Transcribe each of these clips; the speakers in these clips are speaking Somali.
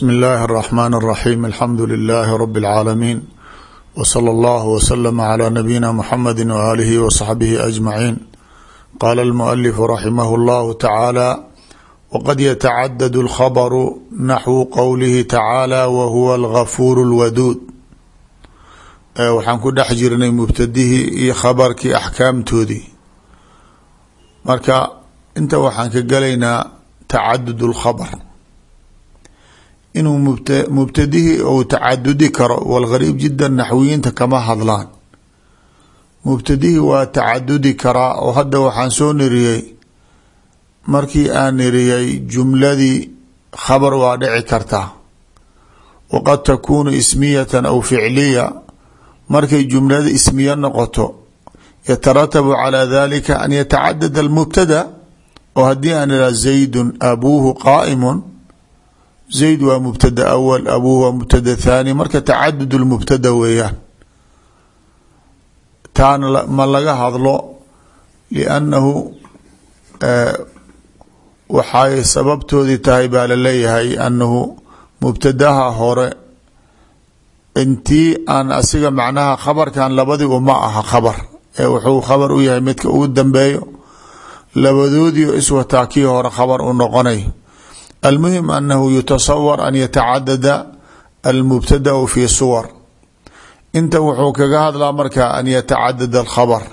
bsm اllahi الرحmn الرaxيm alxamdu لlh rb العaalamiin wslى اllah wslm عlى nabiyina mxamedi walihi wصaxbihi aجmaciin qala اlmuأlif raximah اllah tacaalى wqad ytacadad اlkhabru naxwu qowlihi tacaalى whuwa اlgafuur اlwaduud waxaan ku dhex jirnay mubtadihii iyo khabarkii axkaamtoodii marka inta waxaan ka gelaynaa tacadud اlkhabr inuu mubtadihii ou tacadudi karo walgariib jida naxwiyiinta kama hadlaan. Mubtadihii waa tacadudi karaa oo hadda waxaan soo niriyey. Markii aan niriyey jumladii khabar waa dhici kartaa. Waqad takuunu ismiyatan aw ficliya. Markay jumlada ismiya noqoto yataratabu calaa dalika an yatacadad almubtada. Oo haddii aan ihaha zaydun abuuhu qaa'imun zayd waa mubtada awal abuuh waa mubtada thaani marka tacadud lmubtada weeyaan taana ma laga hadlo liannahu waxay sababtoodii tahay baa la leeyahay annahu mubtadaha hore intii aan asiga macnaha khabarkan labadii uma aha khabar ee wuxuu khabar u yahay midka ugu dambeeyo labadoodii iswataa kii hore khabar u noqonay almuhim anahu yutasawar an yatacadada almubtadau fi suwar inta wuxuu kaga hadlaa marka an yatacadada alkhabr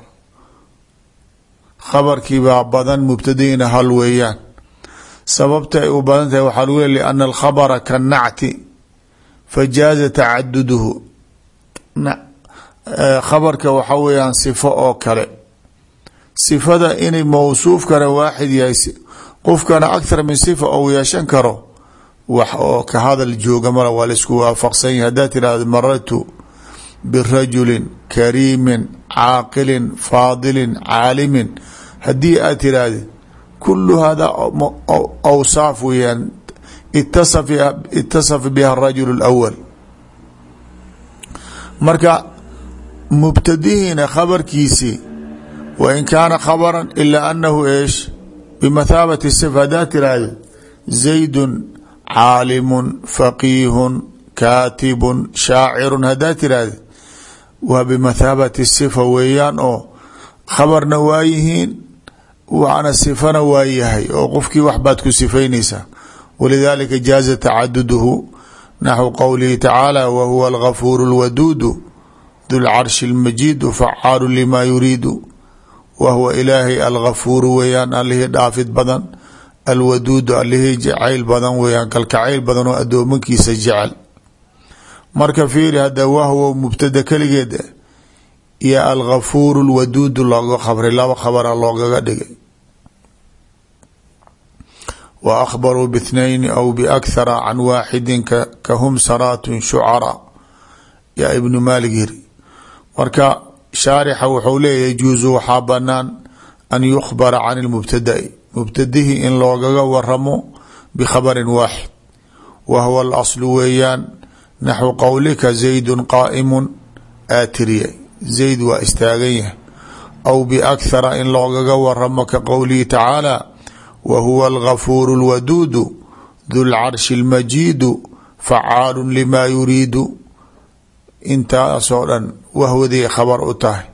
khabarkiibaa badan mubtadiina hal weeyaan sababta ay u badan tahay waxaa lagu le liana alkhabra kanacti fajaaza tacaduduhu khabarka waxa weeyaan sifo oo kale sifada inay waaxid yahay qofkana akhar min sifa ou yeeshan karo wax oo ka hadal jooga mala waa la isku waafaqsan yahy haddaad tirahdo marartu birajulin kariimin caaqilin faadilin caalimin haddii aad tirahdid kulu hada awsaaf weeyaan itasafa biha arajul اlawal marka mubtadihiina khabarkiisii wain kaana khabra ila anahu eesh bmathaabati sifa haddaad tiraahdo zaydun caalimun faqiihun kaatibun shaacirun haddaad tiraahdo waa bimathaabati sifa weeyaan oo khabarna waa yihiin waana sifana waa yahay oo qofkii wax baad ku sifaynaysaa walidalika jaaza tacaduduhu naxwu qowlihi tacaala wa huwa algafuur اlwaduudu du lcarshi اlmajiidu facaalu lima yuriidu wa huwa ilaahay algafuuru weeyaan allihii dhaafid badan alwaduudu allihii jacayl badan weeyaan kalkacayl badan oo addoomankiisa jecel marka fiiri hadda wahwa mubtada keligeed iyo algafuuru lwaduudu looga khabray laba khabara loogaga dhigay wa akhbaruu bithnayni aw biakhara can waaxidin kahum saraatun shucara yaa ibnu maalik yiri marka shaarixa wuxuu leeyahy juusu waxaa banaan an yukhbara can lmubtadai mubtadihii in loogaga waramo bikhabarin waaxid. Wa huwa alaslu weeyaan naxwu qowlika zaydun qaa'imun aatiriyay zayd waa istaagan yahay. Aw biakhara in loogaga waramo ka qowlihi tacaala wa huwa algafuuru اlwaduudu du lcarshi اlmajiidu facaalu intaasoo dhan wahwaday khabar u tahay.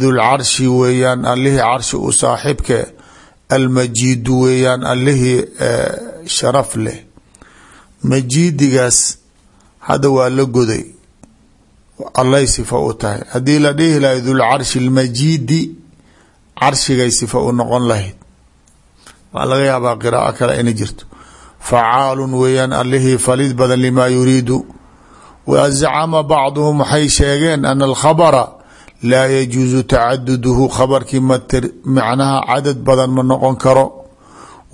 Dulcarshi weeyaan allihii carshi u saaxibke almajiidu weeyaan allihii sharaf leh. Majiidigaas hadda waa la goday. Allay sifa u tahay. Haddii la dhihi lahay dulcarshi lmajiidi carshigay sifa u noqon lahayd. Waa laga yaabaa qiraao kale inay jirto. Facaalun weeyaan allihii falid badan limaa yuriidu wazacama bacduhum waxay sheegeen ana alkhabra laa yajuusu tacaduduhu khabarkii macnaha cadad badan ma noqon karo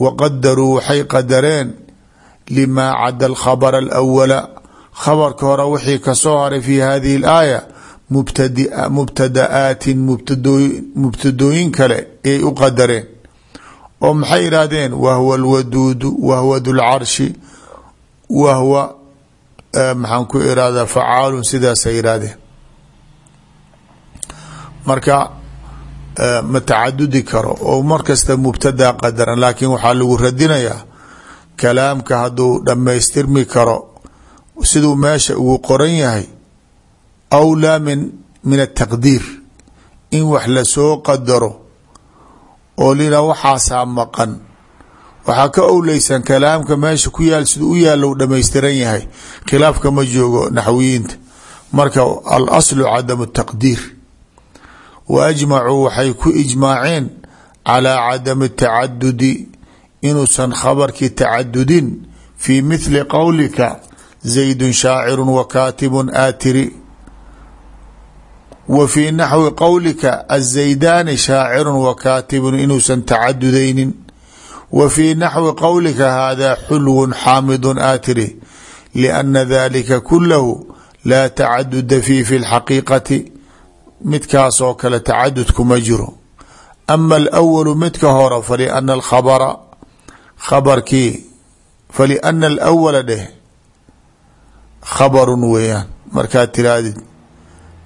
waqadaruu waxay qadareen limaa cada alkhabra alawala khabarka hore wixii ka soo haray fi hadihi alaaya mubtada'aatin mubtadooyin kale ayay u qadareen oo maxay yidhaahdeen wahwa alwaduudu wahwa maxaan ku irahdaa facaalun sidaasay yidhaahdeen marka ma tacadudi karo oo mar kasta mubtadaa qadaran laakiin waxaa lagu radinayaa kalaamka hadduu dhammaystirmi karo siduu meesha ugu qoran yahay awlaa min min ataqdiir in wax la soo qadaro oo lina waxaasaa maqan waxaa ka owleysan kalaamka meesha ku yaal siduu u yaalla u dhammaystiran yahay. Khilaafka ma joogo naxwiyiinta. Marka al aslu cadamu taqdiir. Wa ajmacuu waxay ku ijmaaceen calaa cadami tacadudi inuusan khabarkii tacadudin. Fii mithli qowlika zaydun shaaciru wa kaatibun aatiri. Wa fii naxwi qowlika azaydaani shaacirun wa kaatibun inuusan tacadudaynin wa fii naxwi qowlika hada xulwun xaamidun aatiri lianna dalika kulahu laa tacaduda fii fi lxaqiiqati midkaasoo kale tacadud kuma jiro. Ama alawalu midka hore faliana alkhabara khabarkii faliana alawala dheh khabarun weeyaan. Markaad tirahdid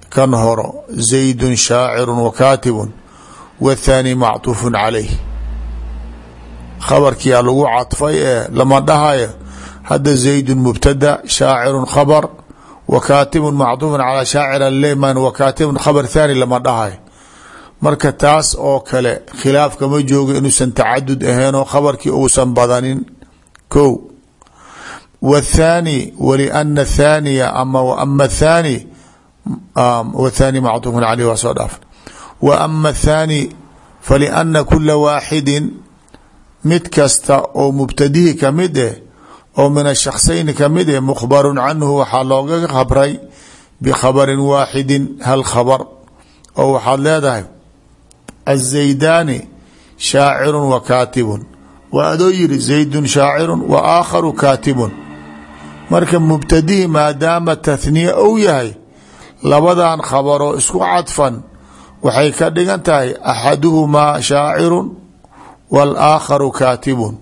kan horo zaydun shaacirun wa kaatibun wathani macطuufun calayh khabarkia lagu cadfay ee lama dhahayo. Hadda zaydun mubtada shaacirun khabar wa kaatibun macduufun calaa shaacira leyman wa kaatibun khabar thaani lama dhahayo marka taas oo kale khilaafka ma joogo inuusan tacadud aheenoo khabarkii uusan badanin. Ko wthaani wlina thaniya ama thani um, thani macduufun caleyh waa soo wa ama thani falina kula waaxidin mid kasta oo mubtadihi ka mid eh oo min ashaksayni ka mid eh mukhbaru canhu waxaa looga khabray bikhabarin waaxidin hal khabar. Oo waxaad leedahay azaydaani shaacirun wa kaatibun. Waa adoo zaydun shaacirun wa aakharu kaatibun. Marka mubtadihi maadaama tathniya ou yahay labadan khabaroo isku cadfan waxay ka dhigan tahay axaduhumaa shaacirun wاlaakharu kaatibun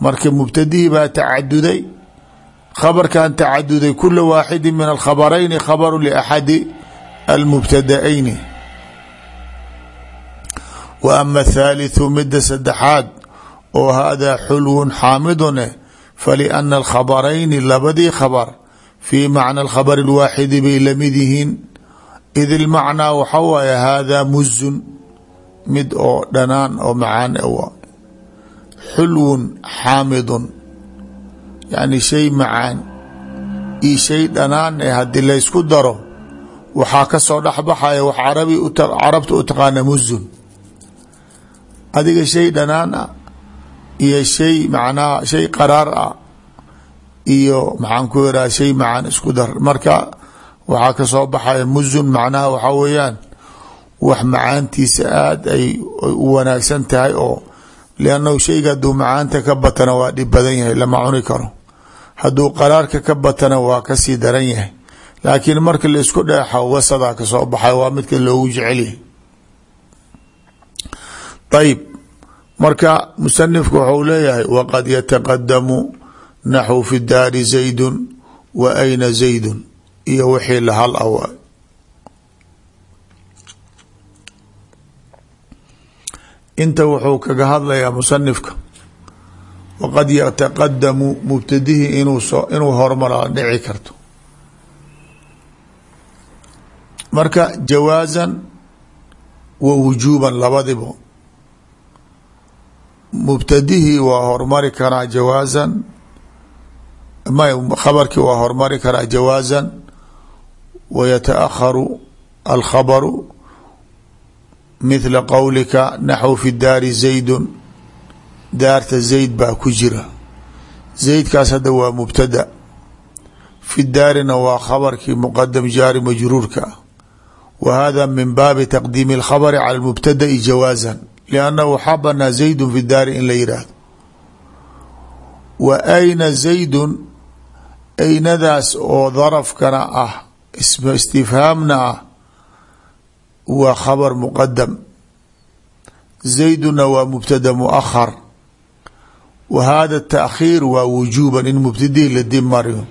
marka mubtadihii baa tacaduday khabarkan tacaduday kula waaxidi min alkhabarayni khabaru laxadi almubtada'ayni wa ama athaalithu midda saddexaad oo haadaa xulwun xaamiduneh faliana alkhabarayni labadii khabar fii macna alkhabari alwaaxidi bay la mid yihiin id ilmacnaa waxa waaye haadaa muzun mid oo dhanaan oo macaan xulwun xaamidun. Yani shay macaan. Iyo shay dhanaan eh haddii laysku daro waxaa ka soo dhexbaxaya wax carabi carabta u taqaana muzun adiga shay dhanaan ah iyo shay macnaha shay qaraar ah iyo maxaan ku yiraha shay macaan isku dar. Marka waxaa ka soo baxaya muzun macnaha waxaa weeyaan wax macaantiisa aada ay u wanaagsan tahay oo liannahu shayga hadduu macaanta ka batana waa dhib badan yahay lama cuni karo. Hadduu qaraarka ka batana waa ka sii daran yahay. Laakiin marka la isku dheexo wasadaa ka soo baxay waa midka loogu jecelyahay ayib marka musanifku waxau leeyahay waqad yataqadamu naxwu fi daari zaydun wa ayna zaydun iyo wixii lahal awa inta wuxuu kaga hadlayaa musanifka waqad yataqadamu mubtadihii inuu hormara dhici karto. Marka jawaasan wa wujuuban labadiba mubtadihii waa hormari karaa jawaasan khabarkii waa hormari karaa jawaasan wa yataakharu alkhabaru mithla qowlika naxw fi daari zaydun. Daarta zayd baa ku jira. Zaydkaas hadda waa mubtada. Fi daarina waa khabarkii muqadam jaari majruurka. Ah wa hada min baabi taqdiimi اlkhabri cala mubtada'i jawaasan liannahu waxaa banaa zaydun fi daari in la yidhaahdo wa ayna zaydun aynadaas oo darafkana ah istifhaamna ah waa khabar muqadam zayduna waa mubtada muahar wa hada taakhiir waa wujuuban in mubtadihi la dib mariyo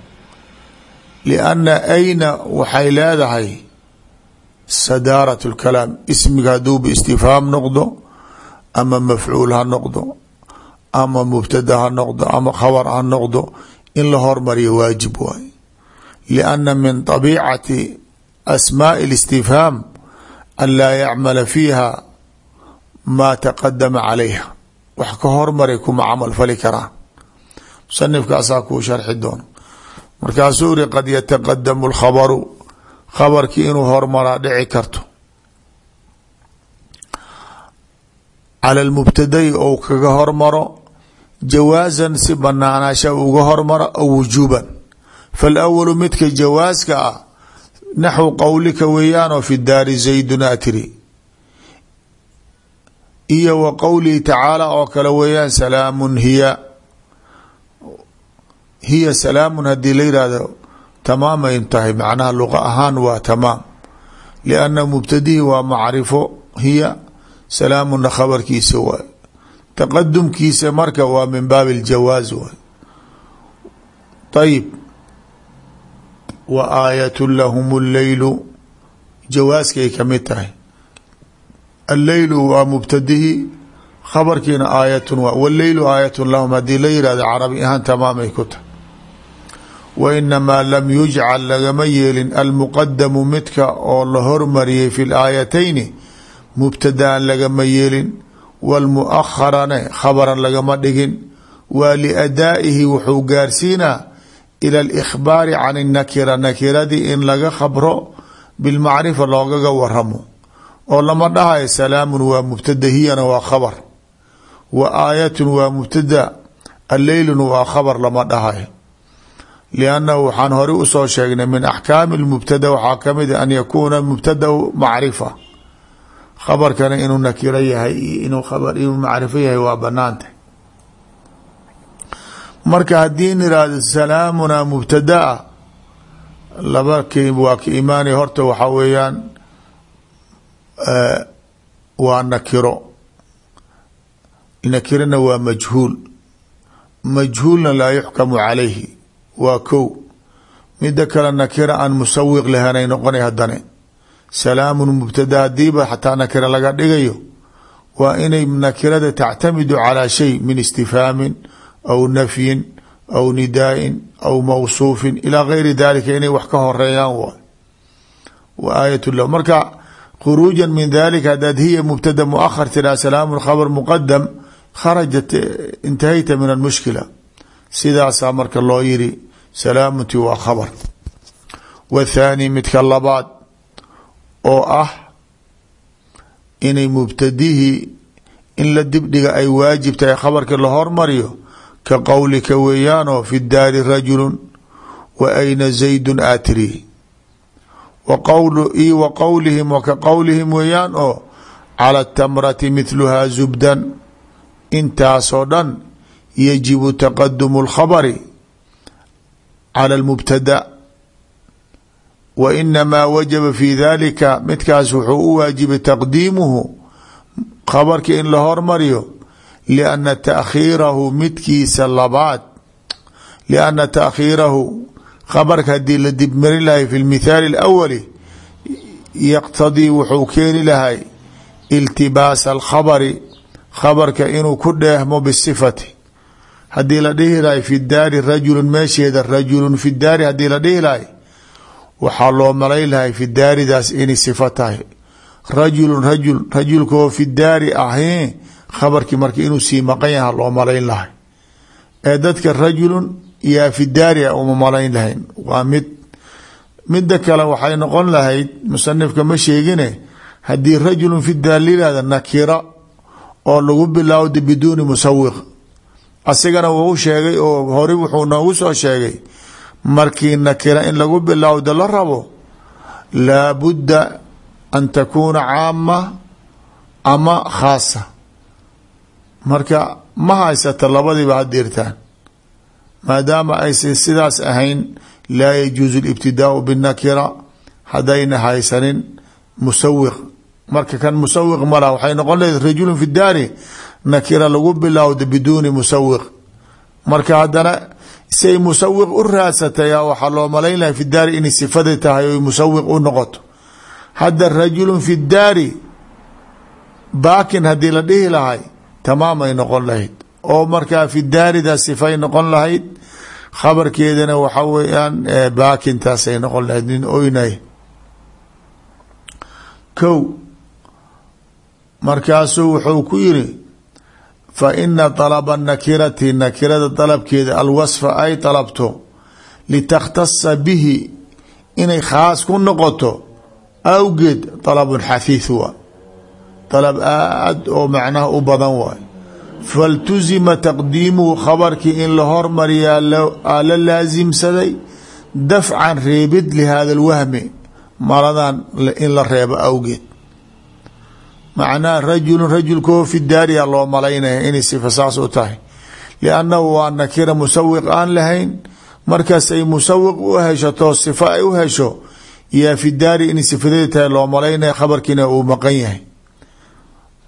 lianna ayna waxay leedahay sadaarat lkalaam ismiga hadduuba istifhaam noqdo ama mafcuul ha noqdo ama mubtada ha noqdo ama khabar ha noqdo in la hormariyo waajib waay lianna min طabiicati asmaaءi اlistifhaam an laa yacmala fiiha maa taqadama calayha wax ka hormaray kuma camal fali karaan musanifkaasaa kuu sharxi doono markaasuu iri qad yataqadamu اlkhabaru khabarkii inuu hormaraa dhici karto cala lmubtadai ou kaga hormaro jawaasan si banaanaasha uga hormaro aw wujuuban faalawalu midka jawaaska ah naxwu qowlika weeyaanoo fi daari zaydun atiri iyo wa qowlihi tacaala oo kale weeyaan salaamun hiya. Hiya salaamun haddii la yihahdo tamaamay tahay macnaha luqa ahaan waa tamaam. Lianna mubtadihi waa macrifo hiya salaamuna khabarkiisa waay taqadumkiisa marka waa min baabi aljawaaz waay ayib wa aayatu lahum alleylu jawaaskay ka mid tahay. Alleylu waa mubtadihi khabarkiina aayatun waa walleylu aayatun lahum haddii la yihahdo carabi ahaan tamaamay ku tahay. Wa inamaa lam yujcal lagama yeelin almuqadamu midka oo la hormariyay fi laayatayni mubtadaan lagama yeelin wاlmuakharane khabaran lagama dhigin. Waa liadaa'ihi wuxuu gaarsiinaa ila alkhbaari can اnakira nakiradii in laga khabro bilmacrifa loogaga waramo oo lama dhahay salaamun wa mubtada hiyana waa khabar wa aayatun waa mubtada alleylun waa khabar lama dhahayo liannahu waxaan hore u soo sheegna min axkaami lmubtada waxaa ka mid an yakuuna mubtadau macrifa khabarkana inuu nakiro yahay iyo inuu khabar inuu macrifo yahay waa banaantah marka haddii niraahdo salaamuna mubtadaa laba k waa ka imaanaya horta waxaa weeyaan waa nakiro. Nakirona waa majhuul. Majhuulna laa yuxkamu calayhi waa kow. Mida kale nakira aan musawiq lahanay noqonay haddane. Salaamun mubtada hadiiba xataa nakira laga dhigayo waa inay nakirada tactamidu calaa shay min istifhaamin aw nafyin aw nidaain aw mawsuufin ilaa gayri dalika inay wax ka horeeyaan waay wa aayat lah marka khuruuja min dalika hadaad hiya mubtada muahar tiraa salaamun khabr muqadam kharajat intahayta min almushkila sidaasaa marka loo yiri salaamunti waa khabar wathaani midka labaad oo ah inay mubtadihii in la dibdhiga ay waajib tahay khabarka ka qowlika weeyaanoo fi daari rajulu wa ayna zaydun aatiri wa qowlihim wa ka qowlihim weeyaan oo cala tamrati mithluhaa zubdan intaasoo dhan yajibu taqadumu اlkhabari cala اlmubtada wa inamaa wajaba fi dalika midkaas wuxuu u waajibay taqdiimuhu khabarka in la hormariyo lianna taakhiirahu midkiisa labaad lianna taakhiirahu khabarka haddii la dibmarin lahay fi lmithaali alawali yaqtadii wuxuu keeni lahay iltibaasa alkhabari khabarka inuu ku dheehmo bisifati haddii la dhihi lahay fi daari rajulun meesheeda rajulun fi daari haddii la dhihi lahay waxaa loo malay lahay fi daaridaas inay sifo tahay rajulun rajul rajulkaoo fi daari ahi khabarkii marka inuu sii maqan yaha loo malayn lahay. Ee dadka rajulun yaa fi daari a uma malayn lahayn. Waa mid midda kale waxay noqon lahayd musanifka ma sheegine haddii rajulun fi daar nakira oo lagu bilaawda biduuni musawiq asigana wuu sheegay oo hore wuxuu noogu soo sheegay markii nakira in lagu bilowda la rabo laabudda an takuuna caama ama khaasa marka ma haysata labadiiba hadirtaan maadaama aysan sidaas ahayn laa yajuusu اlibtidaau binnakira hadayna haysanin musawiq. Marka kan musawiq mala waxay noqon lehed rajulu fi nakira lagu bilowda biduuni musawiq. Marka haddana say musawiq u raadsatay waxaa loo malayn lahay fi daari inay sifada tahay oy musawiq u noqoto. Hadda rajulu fi daari baakin haddii la dhihi lahay tamaamay noqon lahayd. Oo markaa fi daarida sifay noqon lahayd khabarkeedana waxa weeyaan baakintaasay noqon lahayd nin oynay. Kow markaasuu wuxuu ku yiri fa ina dalaba nakirati nakirada dalabkeeda alwasfa ay dalabto litakhtasa bihi inay khaas ku noqoto awgeed dalabun xahiith waa dalab aad oo macnaha u badan waay. Faltusima taqdiimuhu khabarkii in la hormariyaa la laasimsaday dafcan reebid lihada lwahmi maladan in la reebo awgeed. Macnaha rajulu rajulkoo fi daariya loo malaynaya inay sifa saas u tahay. Liannahu waa nakira musawiq aan lahayn markaas ay musawiq u heshato sifa ay u hesho yaa fi daari inay sifadeeda tahay maqan yahay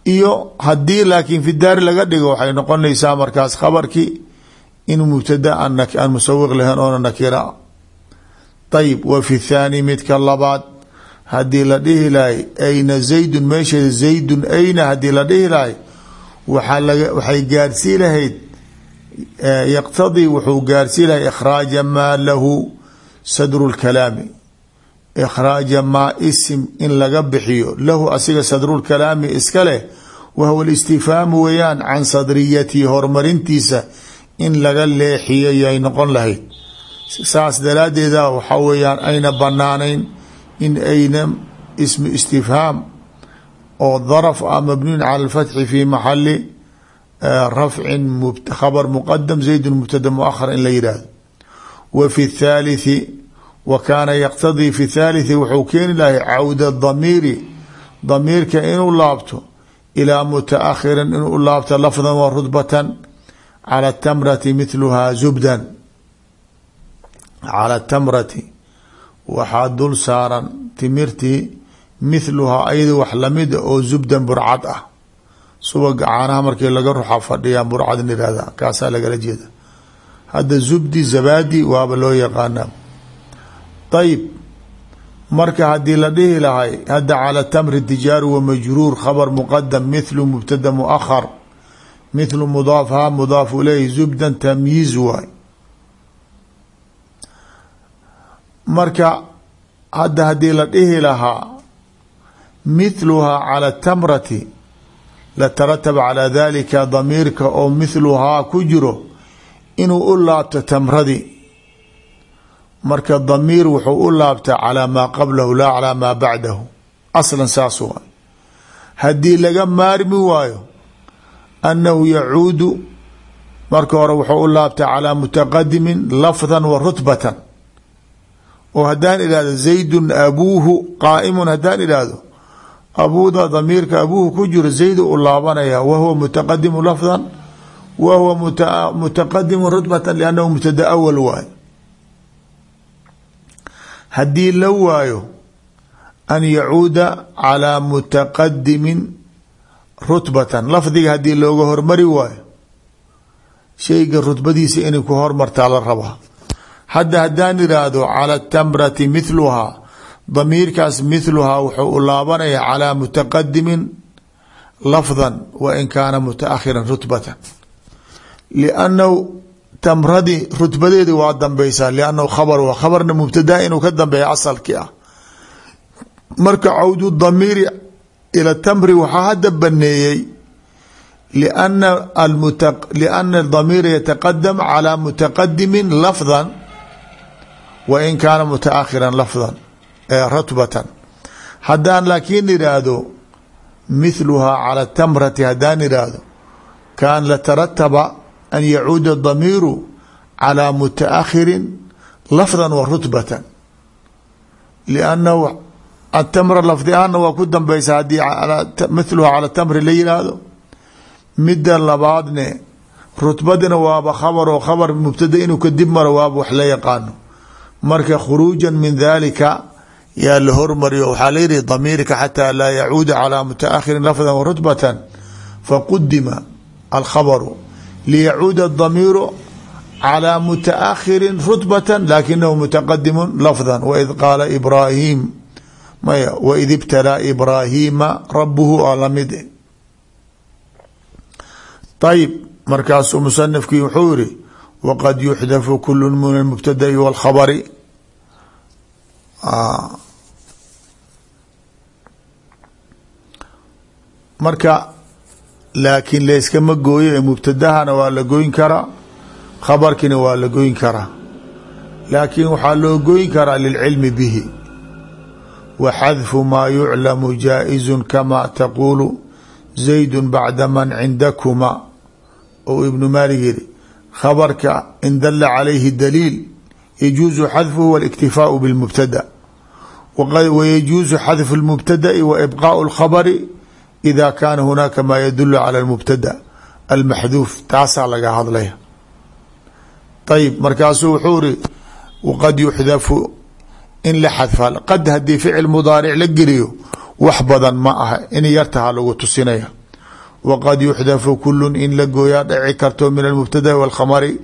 iyo haddii laakiin fi daari laga dhigo waxay noqonaysaa markaas khabarkii inuu mubtada aan musawiq lahayn oona nakira. Ayib wa fi thaani midka labaad haddii la dhihi lahay ayna zaydun meesheeda zaydun ayna haddii la dhihi lahay waxay gaarsii lahayd yaqtadii wuxuu gaarsii lahay ikhraaja maa lahu sadru lkalaami ikhraaja maa isim in laga bixiyo lahu asiga sadrulkalaami iska leh wahuwa listifhaamu weeyaan can sadriyatihi horumarintiisa in laga leexiyo yay noqon lahayd saas daraaddeeda waxaa weeyaan ayna banaanayn in ayna ismu istifhaam oo daraf ah mabniyun cala alfatxi fi maxali rafcin khabar muqadam zaydun mubtada muahar in la yidhaahdo wa fi thaalithi wa kaana yaqtadii fi thaalithi wuxuu keeni lahay cawda damiiri damiirka inuu laabto ilaa mutaakhirin inuu laabto lafdan wa rudbatan cala tamrati mithluhaa zubdan. Cala tamrati waxaa dul saaran timirtii mithluhaa ayada wax lamida oo zubdan burcad ah. Subaga caanaha markii laga ruxa fadhiyaa burcadin ihahda kaasaa zubdi zabadi waaba loo yaqaanaa ayib marka haddii la dhihi lahay hadda cala tamri tijaaru wa majruur khabar muqadam mithlu mubtada muahar mithlu mudaaf ha mudaaf ileyhi zubdan tamyiiz waay. marka hadda haddii la dhihi lahaa mithluhaa cala tamrati latarataba calaa dalika damiirka oo mithluhaa ku jiro inuu u laabto tamradii marka damiir wuxuu u laabtaa calaa maa qablahu laa calaa maa bacdahu. Aslan saas haddii laga maarmi waayo annahu yacuudu marka hore wuxuu u laabtaa calaa mutaqadimin lafdan wa rutbatan. Oo haddaan idhahdo zaydun abuuhu qaaimun haddaan idhaahdo abuuda damiirka abuuhu ku jiro zaydu u laabanaya wa huwa mutaqadimu lafdan wa huwa mutaqadimu rutbatan liannahu mubtada awal waayo haddii la waayo an yacuuda calaa mutaqadimin rutbatan lafdiga haddii looga hormari waayo shayga rutbadiisa inay ku hormartaa la rabaa hadda haddaan iraahdo cala tamrati mithluhaa damiirkaas mithluhaa wuxuu u laabanaya calaa mutaqadimin lafdan wa in kaana mutaakhiran rutbatan. Liannahu tamradii rutbadeedi waa dambeysaa liannahu khabar khabarna mubtadaa inuu ka dambeeya asalkii ah. Marka cawdu damiiri ila tamri waxaa hadda baneeyey liana damiira yataqadam calaa mutaqadimin lafdan wa in kaana mutaakhiran lafdan ratbatan haddaan laakiin idhaahdo mithluhaa cala tamrati haddaan idhaahdo kaan latarataba an yacuuda damiiru calaa mutaakhirin lafdan wa rutbatan liannahu atamra lafdi ahaanna waa ku dambeysa haddii mithluhaa cala tamri la yihaahdo midda labaadne rutbadina waaba khabar oo khabar mubtada inuu kadib maro waaba wax la yaqaano marka khuruujan min dalika yaa la hormariyo waxaa la yihi damiirka xataa laa yacuuda calaa mutaakhirin lafdan wa rutbatan faqudima alkhabaru liyacuuda damiiru calaa mutaakhirin rutbatan lakinahu mutaqadimu lafdan waid qaala ibraahim maya waid ibtalaa ibraahiima rabuhu aa la mid ayib markaasuu musanifkii wuxuu yiri waqad yuxdafu kulu min almubtada'i wاlkhabari marka laakiin layskama gooyo ee mubtadahana waa la goyn karaa khabarkina waa la goyn karaa laakiin waxaa loo goyn karaa lilcilmi bihi. Wa xadfu maa yuclamu jaa-izun kamaa taquulu zaydun bacda man cindakumaa ou ibnu maalik yidhi khabarka in dalla calayhi daliil yajuusu xadfuhu waliktifaau bilmubtada wayajuusu xadfu lmubtada'i wa ibqaau lkhabari ida kaana hunaaka maa yadulu cala اlmubtada almaxduuf taasaa laga hadlaya ayib markaasuu wuxuu iri waqad yuxdafu in la xadfa qad haddii ficil mudaaric la geliyo wax badan ma aha in yartaha lagu tusinaya waqad yuxdafu kulu in la gooyaa dhaci karto min almubtada wاlkhamari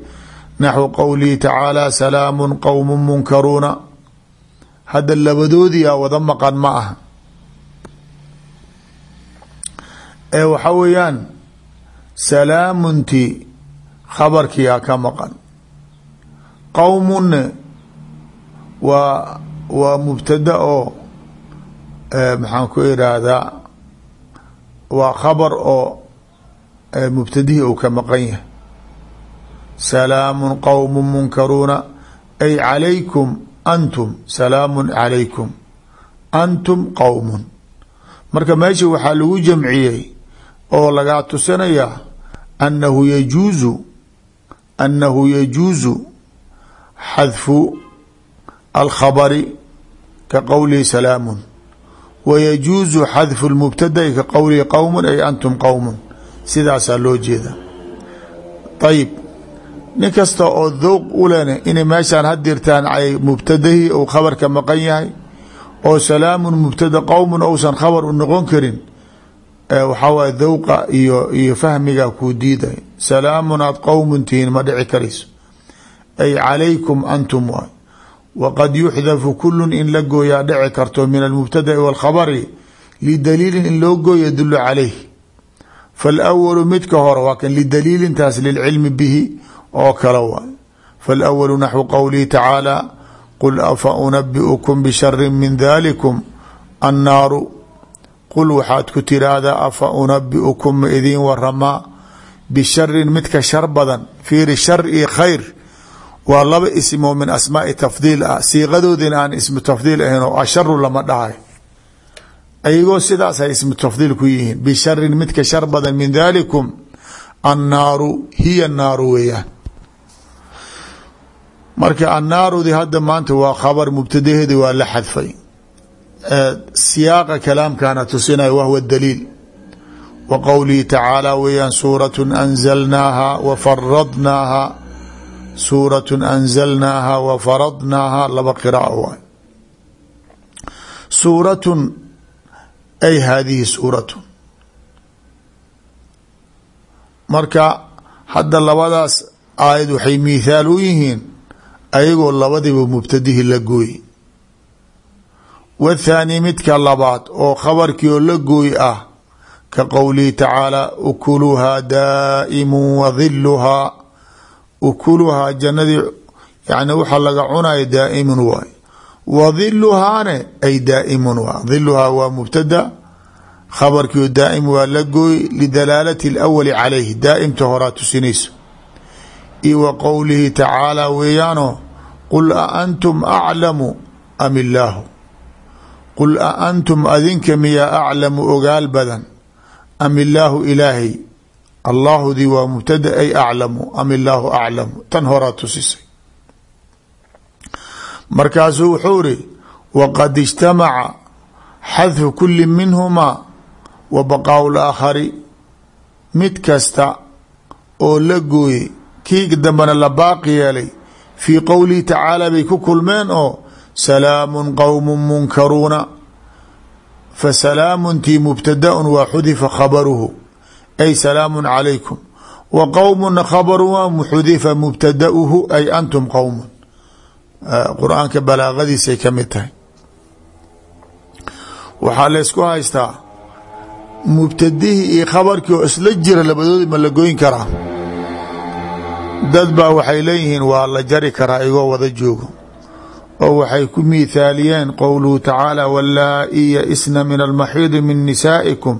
naxwu qowlihi tacaala salaamu qowmu munkaruuna hadda labadoodiia wada maqan ma aha ee waxa weeyaan salaamunti khabarkiyaa ka maqan. Qowmunne waa waa mubtada oo maxaan ku iraahdaa waa khabar oo mubtadihii uu ka maqan yahay. Salaamu qowmu munkaruuna ay calaykum antum salaamu calaykum antum qowmun marka meesha waxaa lagu jamciyey oo lagaa tusinayaa annahu yajuuzu annahu yajuuzu xadfu alkhabari ka qowlihi salaamun wa yajuuzu xadfu lmubtada'i ka qowlihi qowmun ay antum qowmun sidaasaa loo jeeda. Ayib nin kasta oo dowq u lena inay meeshaan hadirtaan ay mubtadahii uu khabarka maqan yahay oo salaamun mubtada qowmun ousan khabar u noqon karin waxaa waay dowqa iyo iyo fahmiga kuu diiday. Salaamun aad qowmun tihiin ma dhici karayso. Ay calaykum antum waay. Waqad yuxdafu kulun in la gooyaa dhici karto min almubtada'i wاlkhabari lidaliilin in loo gooyo yadulu calayh. Faalawalu midka hore waa kan lidaliilintaas lilcilmi bihi oo kale waay. Faalawalu naxwu qowlihi tacaala qul afa unabi'ukum bishari min dalikum annaaru qul waxaad ku tiraahdaa afa unabi'ukum ma idiin waramaa bisharin midka shar badan fiiri shar iyo khayr. Waa laba ismoo min asmaai tafdiil ah. Siiqadoodina aan ismu tafdiil ahayn oo asharu lama dhahay. Ayagoo sidaas ay ismu tafdiil ku yihiin. Bisharin midka shar badan min dalikum annaaru hiya naaru weeyaan. Marka annaarudi hadda maanta waa khabar mubtadaheedi waa la xadfay siyaaqa kalaamkana tusinaya wahwa daliil. Wa qowlihi tacaala weeyaan suuratu anzalnaaha wa faradnaaha suuratu anzalnaaha wa faradnaaha laba qira'a waay suuratun ay haadihi suuratun. Marka hadda labadaas aayad waxay mithaal u yihiin ayagoo labadiba mubtadihii la gooy wathaani midka labaad oo khabarkii oo la gooy ah ka qowlihi tacaala ukuluhaa daa'imu wadiluhaa ukuluhaa jannadii yani waxaa laga cunaya daa'imun waay wadiluhaane ay daa'imun waa diluhaa waa mubtada khabarkii oo daa'im waa la gooy lidalaalati alawali calayh daa'imta horaa tusinayso io wa qowlihi tacaala weeyaano qul a antum aclamu am illaahu qul a antum adinka miyaa aclamu ogaal badan am illaahu ilaahay allaahudii waa mubtada ay aclamu am illaahu aclamu tan horaa tusisay markaasuu wuxuu iri waqad ijtamaca xadfu kuli minhumaa wa baqaau laakhari mid kasta oo la gooyey kii dambena la baaqi yeelay fii qowlihi tacaala bay ku kulmeen oo salaamun qowmu munkaruuna. Fa salaamuntii mubtadaun waa xudifa khabaruhu. Ay salaamun calaykum. Wa qowmuna khabaruha xudifa mubtadauhu. Ay antum qowmun qur'aanka balaaqadiisay ka mid tahay. Waxaa laysku haystaa mubtadihii iyo khabarkii oo isla jira labadoodi ma la goyn karaa? Dad baa waxay leeyihiin waa la jari karaa igoo wada joogo oo waxay ku miithaaliyeen qowluhu tacaala wallaa-i ya-isna min almaxiidi min nisaa'ikum.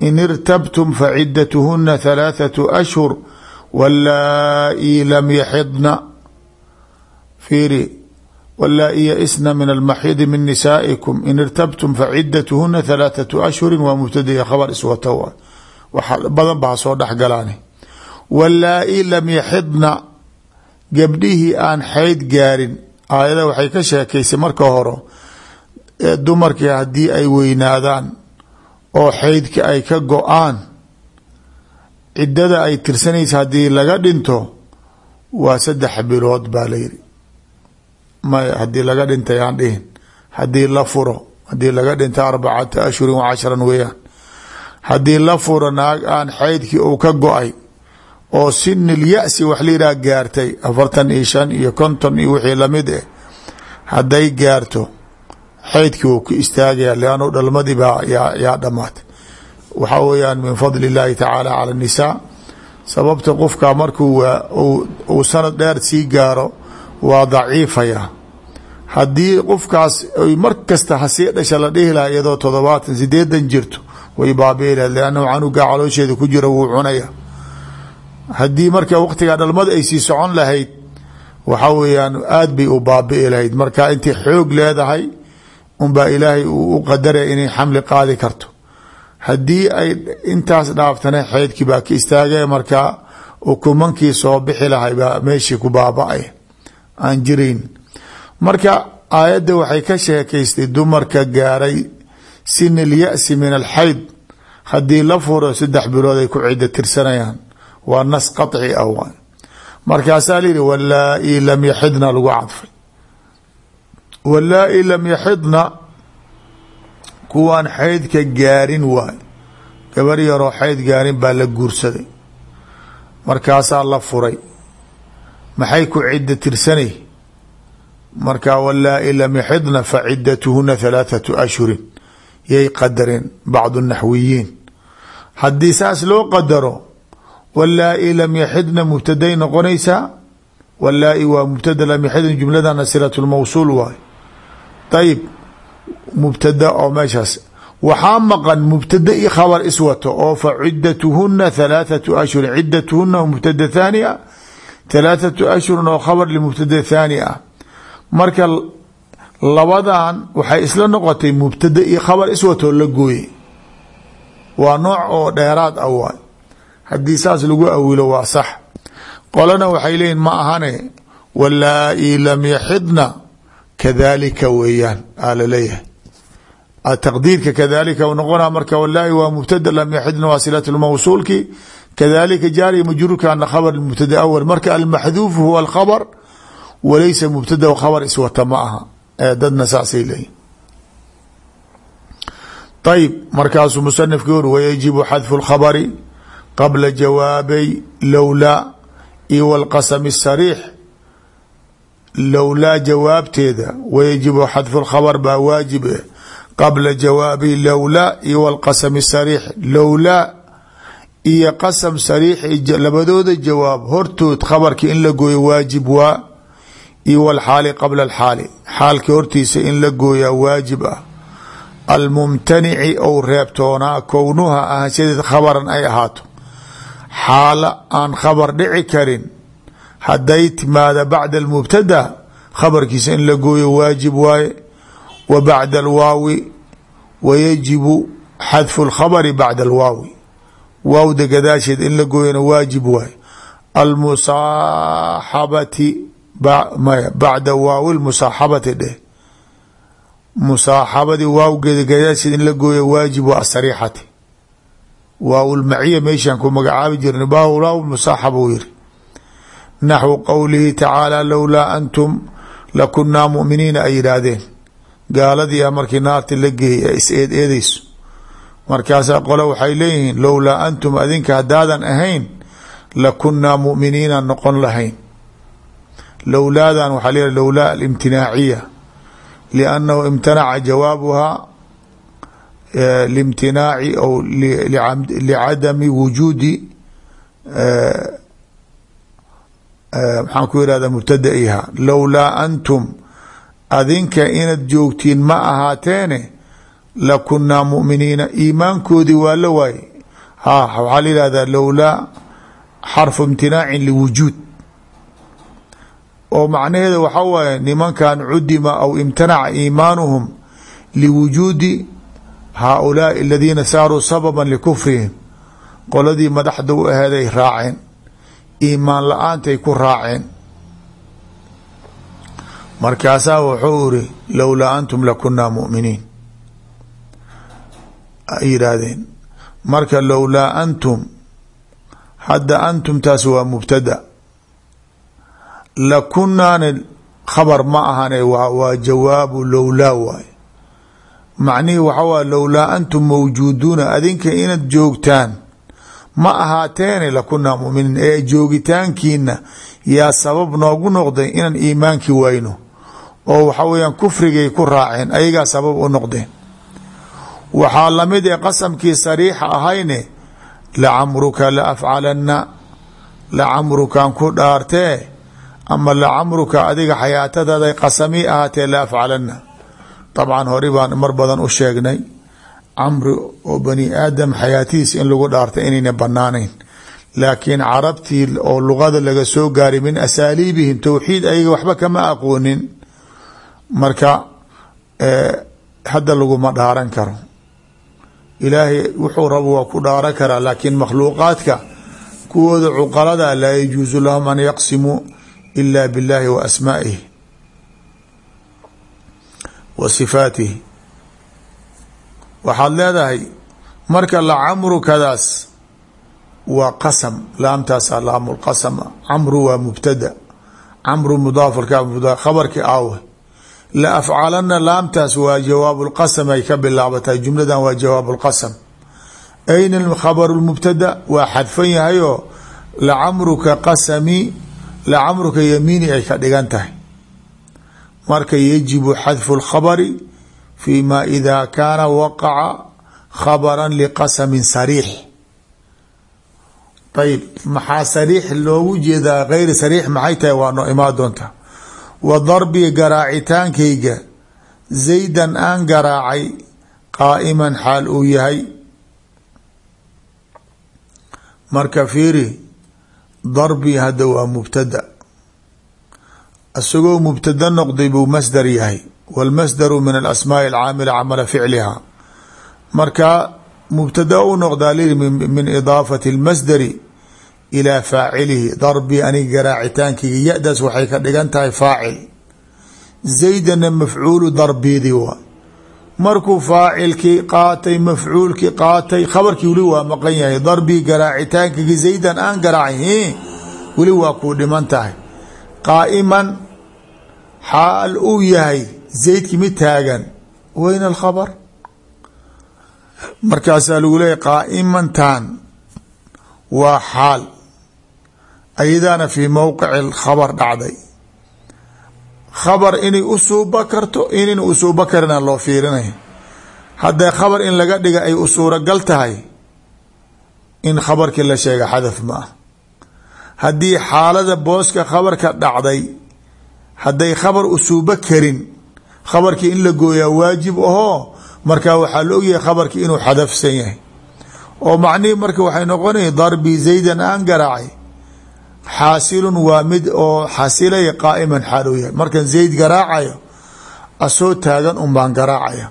In irtabtum facidatuhuna halaathatu ashhur. Wallaa-i lam yaxidna. Fiiri wallaa-i ya-isna min almaxiidi min nisaa'ikum. In irtabtum facidatuhuna halaathatu ashhurin. Waa mubtadaya khabar iswata wa badan baa soo dhexgalaani wallaa-i lam yaxidna. Gabdhihii aan xayd gaarin aayada waxay ka sheekaysay marka hore dumarkii haddii ay weynaadaan oo xaydka ay ka go'aan ciddada ay tirsanaysa haddii laga dhinto waa saddex bilood baa layidhi may haddii laga dhintay aan dhihin. Haddii la furo haddii laga dhinto arbacata ashhurin wa cashran weeyaan. Haddii la furo naag aan xaydkii uu ka go'ay oo sinil ya-si wax layidhaha gaartay afartan iyo shan iyo konton iyo wixii la mid eh hadday gaarto xaydkii wuu ku istaagaya liannu dhalmadii baa yaa dhamaatay. Waxaa weeyaan min fadli illaahi tacaala cala nisaa sababta qofka markuu uu sanad dheer sii gaaro waa daciifaya. Haddii qofkaas ay mar kasta hasii dhasha la dhihi iyadoo toddobaatan sideedan jirto way baabiilaha liannahu canugaa caloosheeda ku jira wuu cunaya haddii marka waqtigaa dhalmada ay sii socon lahayd waxa weeyaan aad bay u baabi'i lahayd. Marka intay xoog leedahay unbaa ilaahay u qadaraya inay xamli qaadi karto. Haddii ay intaas dhaaftana xeydkii baa ka istaagay markaa ukumankii soo bixi lahay baa meeshii ku baaba-ay. Aan jirayn. Marka aayadda waxay ka sheekaystay dumarka gaaray sin ilyasi min alxayd haddii la furo saddex bilood ay ku cido tirsanayaan waa nas qaطci ah markaasaa layihi wallaa-i lam yaxidna lagu cadfay wallaa-i lam yaxidna kuwaan xaydka gaarin waay gabar yaroo xayd gaarin baa la guursaday. Markaasaa la furay. Maxay ku ciddo tirsanay? Markaa wallaa-i lam yaxidna facidatuhuna halaathatu ashhurin. Yay qadareen bacdu naxwiyiin. Haddii saas loo qadaro wallaa-i lam yaxidna mubtaday noqonaysaa wallaa-i waa mubtada lam yaxidna jumladana silat lmawsuul waay. Ayib mubtada oo meeshaas. Waxaa maqan mubtada i khabar iswato oo fa cidatuhuna halaathatu ashhurin cidatuhuna mubtada thaani a halaathatu ashhurin oo khabar limubtada thaani ah marka labadan waxay isla noqotay mubtada iyo khabar iswatoo la gooye waa nooc oo dheeraad ah waay haddii saas lagu awilo waa sax. Qolana waxay leeyihiin ma ahane wallaa-i lam yaxidna kadalika weeyaan aa la leeyahay taqdiirka kadalika noqona marka wallaahi waa mubtada lam yaxidna waa silat lmawsuulki kadalika jaariya majruurkana khabar mubtada awal marka almaxduufu huwa alkhabr walaysa mubtada khabar iswata ma aha. Ee dadna saasay leeyihiin ayb markaasuu musanifki uri wayajibu xadfu lkhabri qabla jawaabay lowlaa iyo wاlqasm الsariix lowlaa jawaabteeda wayajibu xadfu lkhabr baa waajib eh qabla jawaabi lowlaa iyo wاlqasm الsariix lowlaa iyo qasam sariix labadooda jawaab hortood khabarka in la gooyo waajib waa iyo wlxaali qabla alxaali xaalka hortiisa in la gooyaa waajib ah almumtanici ou reebtoonaa kownuha ahaanshadeed khabaran ay ahaato xaalo aan khabar dhici karin. Hadday timaada bacda almubtada? Khabarkiisa in la gooyo waajib waaye. Wa bacda alwaawi? Wayajibu xadfu lkhabari bacda alwaawi? Waawda gadaasheed in la gooyana waajib waaye. Almusaaxabati bacda waawi lmusaaxabati dheh. Musaaxabadii waawgeeda gadaasheed waaw lmaciya meeshaan ku magacaabi jirna waaw musaaxaba u yiri naxwu qowlihi tacaala lowlaa antum lakunaa muminiina ay yidhaahdeen. Gaaladii a markii naarta la geeyay ay is eed eedeyso markaasaa qole waxay leeyihiin lowlaa antum adinka haddaadan ahayn lakunaa muminiina noqon lahayn. Lowlaadan waxaa l lowlaa alimtinaaciya. Liannahu imtanaca jawaabuhaa limtinaaci ou licadami wujuudi maxaan ku yihahda mubtadaiha lowlaa antum adinka inaad joogtiin ma ahaateene lakunaa mu'miniina iimaankoodii waa la waaye ha waxaa la yihahdaa lowlaa xarfu imtinaacin liwujuud oo macnaheeda waxaa waaye nimankan cudima aw imtanaca iimaanuhum liwujuudi haaulaai aladiina saaruu sababan likufrihim qoladii madaxda u aheeday raaceen. Iimaan la'aantay ku raaceen. Markaasaa wuxuu iri lowlaa antum lakunaa mu'miniin. Ay yidhaahdeen marka lowlaa antum hadda antumtaas waa mubtada. Lakunaani khabar ma ahane waa jawaabu lowlaa waay macnihii waxaa waay lowlaa antum mawjuuduuna adinka inaad joogtaan ma ahaateene lakunaa muminiin ee joogitaankiina yaa sabab noogu noqday inaan iimaankii wayno oo waxa weyaan kufrigay ku raaceen ayagaa sabab u noqdeen. Waxaa la mid ee qasamkii sariixa ahayne lacamruka la afcalanna lacamrukan ku dhaartee ama lacamruka adiga xayaatadaada qasamii ahaatee la afcalanna dabcan hore baan mar badan u sheegnay camri oo bani aadam xayaatihiis in lagu dhaarta inayna banaanayn laakiin carabtii oo luqada laga soo gaaray min asaaliibihim towxiid ayaga waxba kama aqoonin. Marka hadda laguma dhaaran karo. Ilaahay wuxuu rabo waa ku dhaaran karaa laakiin makhluuqaadka kuwooda cuqalada laa yajuusu lahum an yaqsimuu ila biاllahi wa asmaa'ihi wa sifaatihi. Waxaad leedahay marka lacamrukadaas waa qasam laamtaasa laamulqasam camru waa mubtada camru mudaafurka khabarkii aawe la afcalana laamtaas waa jawaab lqasam ay ka bilaabatay jumladan waa jawaab lqasam ayna khabaru lmubtada waa xadfan yahayoo lacamruka qasami lacamruka yamiini ay ka dhigan tahay marka yajibu xadfu lkhabari fi ma ida kaana waqaca khabara liqasamin sariix. Ayb maxaa sariix loogu jeedaa? Geyri sariix maxay tahay? Waa noo imaa doonta. Wa darbi garaacitaankayga zaydan aan garaacay qaa'iman xaal uu yahay. Marka fiiri darbi hadda waa mubtada isagoo mubtada noqday buu masdar yahay wاlmasdaru min alasmaaءi alcaamila camala ficliha marka mubtada u noqdaa li min idaafati اlmasdari ilaa faacilihi darbi aniga garaacitaankayga ya-daas waxay ka dhigan tahay faacil zaydana mafcuulu darbidi waa markuu faacilkii qaatay mafcuulkii qaatay khabarkii weli waa maqan yahay darbii garaacitaankayga zaydan aan garaacay weli waa kuu dhiman tahay qaa'iman xaal uu yahay zaydki mid taagan. Wayna alkhabar? Markaasaa lagu leeyahy qaa'imantan waa xaal. Ayadaana fii mowqici khabar dhacday. Khabar inay u suuba karto inayna u suuba karina loo fiirinaya hadday khabar in laga dhiga ay u suuragal tahay in khabarkii la sheega xadaf ma ah. Haddii xaalada booska khabarka dhacday hadday khabar usuuba karin khabarkii in la gooyaa waajib ahoo markaa waxaa la ogyahay khabarkii inuu xadafsan yahay. oo macnihii marka waxay noqonaya darbi zaydan aan garaacay xaasilun waa mid oo xasilaya qaa'iman xaal uu yahay. Markan garaacayo asoo taagan un baan garaacaya.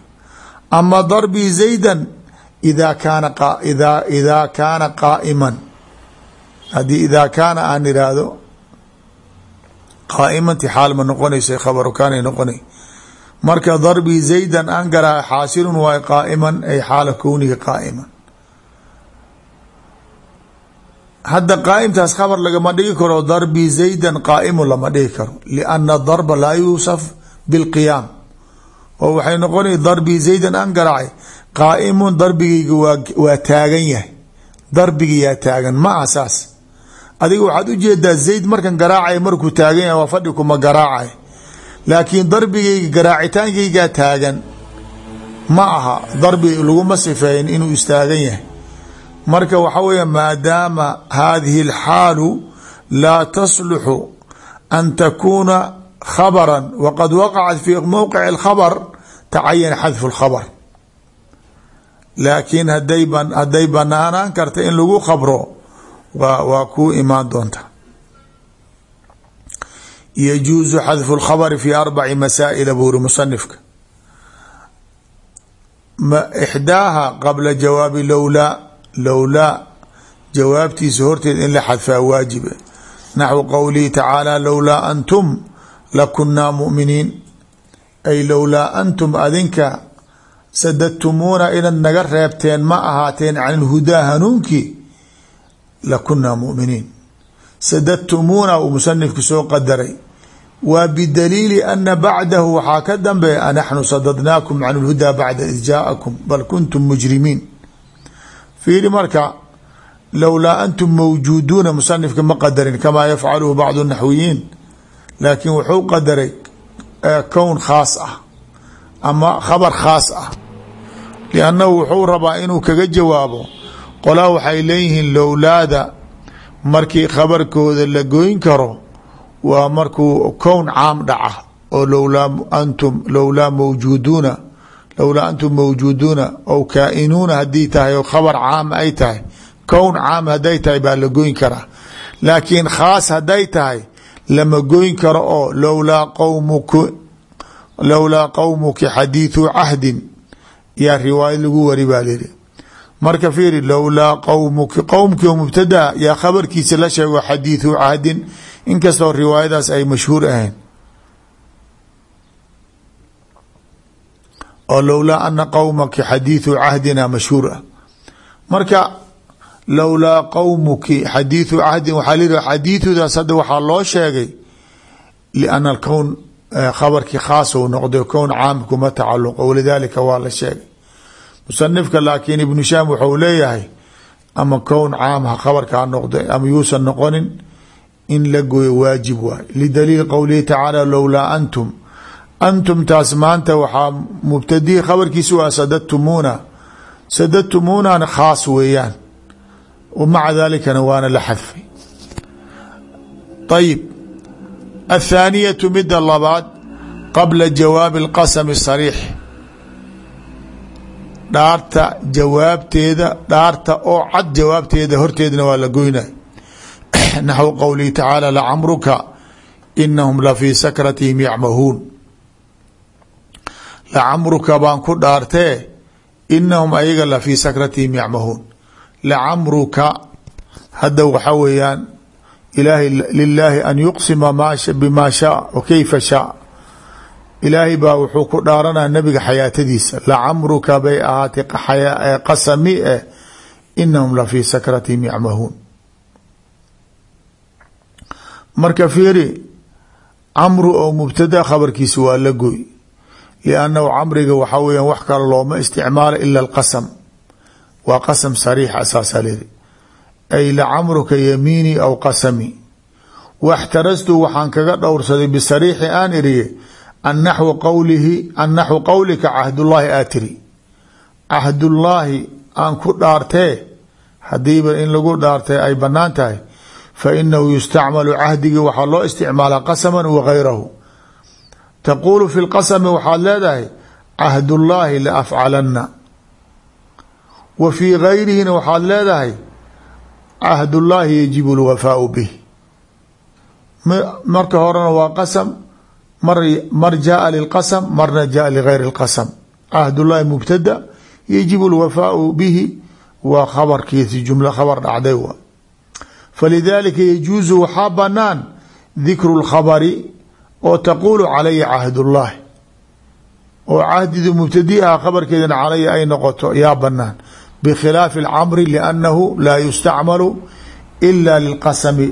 Ama darbi zaydan idaa kaana idaa kaana qaa'iman. Haddii idaa kaana aan iraahdo qaaimanti xaal ma noqonaysa khabaru kaanay noqonay. Marka darbi zaydan aan garaa xaasilun waay qaaiman ay xaala kownihi qaaiman. Hadda qaaimtaas khabar lagama dhigi karo darbi zaydan qaaimun lama dhigi karo lianna darba laa yuusaf bilqiyaam. Oo waxay noqonay darbi zaydan aan garaacay qaaimun darbigayga waa taagan yahay. Darbigi yaa taagan ma aha adiga waxaad u jeedaa zayd markan garaacay markuu taagan yahay waa fadhi kuma garaacay. Laakiin darbigayga garaacitaankaygaa taagan. Ma aha darbi laguma sifeeyin inuu istaagan yahay. Marka waxa weeye maadaama haadihi alxaalu laa tasluxu an takuuna khabra waqad waqacat fi mowqic اkhabr tacayana xadfu اlkhabr laakiin haday hadday banaanaan karta in lagu khabro waa kuu imaan doonta. Yajuuzu xadfu اlkhabri fi arbaci masaa'ila buuri musanifka ixdaaha qabla jawaabi lowlaa lowlaa jawaabtiisa horteed in la xadfaa waajibe. Naxwu qowlihi tacaala lowlaa antum lakunaa mu'miniin. Ay lowlaa antum adinka sadadtumuuna inaad naga reebteen ma ahaateen can ilhudaa hanuunkii lakunaa mu'miniin. Sadadtumuuna uu musanifku soo qadaray. Waa bidaliili ana bacdahu waxaa ka dambeeya anaxnu sadadnaakum can lhudaa bacda id jaa'akum bal kuntum mujrimiin. Fiiri marka lowlaa antum mawjuuduuna musanifka ma qadarin kamaa yafcaluhu bacdu naxwiyiin. Laakiin wuxuu qadaray kown khaas ah ama khabar khaas ah. Liannahu wuxuu rabaa inuu kaga jawaabo qolaa waxay leeyihiin lowlaada markii khabarkooda la goyn karo waa markuu kown caam dhaca oo lowlaa antum lowlaa mawjuuduuna lowlaa antum mawjuuduuna ou kaa-inuuna haddii tahay khabar caam ay tahay kown caam hadday tahay baa la goyn karaa. Laakiin khaas hadday tahay lama goyn karo oo lowlaa qowmuk lowlaa qowmuki xadiidu cahdin yaa riwaayad lagu wari baa lihi marka fiiri lowlaa qowmuki oo mubtadaa yaa khabarkiisa la sheego xadiidu cahdin inkastoo riwaayadaas ay mashhuur ahayn. Oo lowlaa ana qowmaki xadiidu cahdina mashhuur ah. Marka lowlaa qowmuki xadiidu cahdin waxaa lihi xadiidudaas hadda waxaa loo sheegay liana alkown khabarkii khaas ou noqday kown caam kuma tacaluqo walidaalika waa la sheegay musanifka laakiin ibnu shaam wuxuu leeyahay ama kown caam ha khabarka ha noqday ama yuusan noqonin in la gooyo waajib waay lidaliil qowlihi tacaala lowlaa antum. Antum taas maanta waxaa mubtadihi khabarkiisa waa sadadtumuuna. Sadadtumuunana khaas weeyaan. Maca dalikana waana la xadfay. Ayib athaaniyatu midda labaad qabla jawaabi اlqasmi sariix dhaarta jawaabteeda dhaarta oo cad jawaabteeda horteedna waa la goynay naxwu qowlihi tacaala lacamruka inahum lafii sakratihim yacmahuun. Lacamruka baan ku dhaartee inahum ayaga lafii sakratihim yacmahuun. Lacamruka hadda waxaa weeyaan ilaahay lilaahi an yuqsima bima shaa wa kayfa shaa ilaahay baa wuxuu ku dhaaranaa nabiga xayaatadiisa. Lacamruka bay ahaatay qasami eh inahum lafii sakratihim yacmahuun. Marka fiiri camru oo mubtada khabarkiisa waa la goy. Liannahu camriga waxaa weeyaan wax kale looma isticmaalo ila alqasam. Waa qasam sariix asaasaa leedi ay lacamruka yamiinii aw qasami. Waxtarastu waxaan kaga dhowrsaday bisariixi aan iriye an naxwu qowlihi an naxwu qowlika cahdullaahi aatiri cahdullaahi aan ku dhaartee hadiiba in lagu dhaartay ay bannaan tahay fa inahu yustacmalu cahdigii waxaa loo isticmaalaa qasama wagayrahu taquulu fi lqasami waxaad leedahay cahdullaahi la afcalanna. Wa fii gayrihina waxaad leedahay cahdullaahi yajibu lwafaau bih. Marka horena waa qasam mar mar jaaa lilqasam marna jaaa ligayri اlqasam cahdullaahi mubtada yajibu lwafaau bihi waa khabarkiisi jumlo khabar dhacday wa falidaalika yajuusu waxaa banaan dikru اlkhabari oo taquulu calaya cahdullaahi oo cahdidu mubtadi aha khabarkeedana calaya ay noqoto yaa banaan bkhilaafi اlcamri liannahu laa yustacmalu ila lilqasami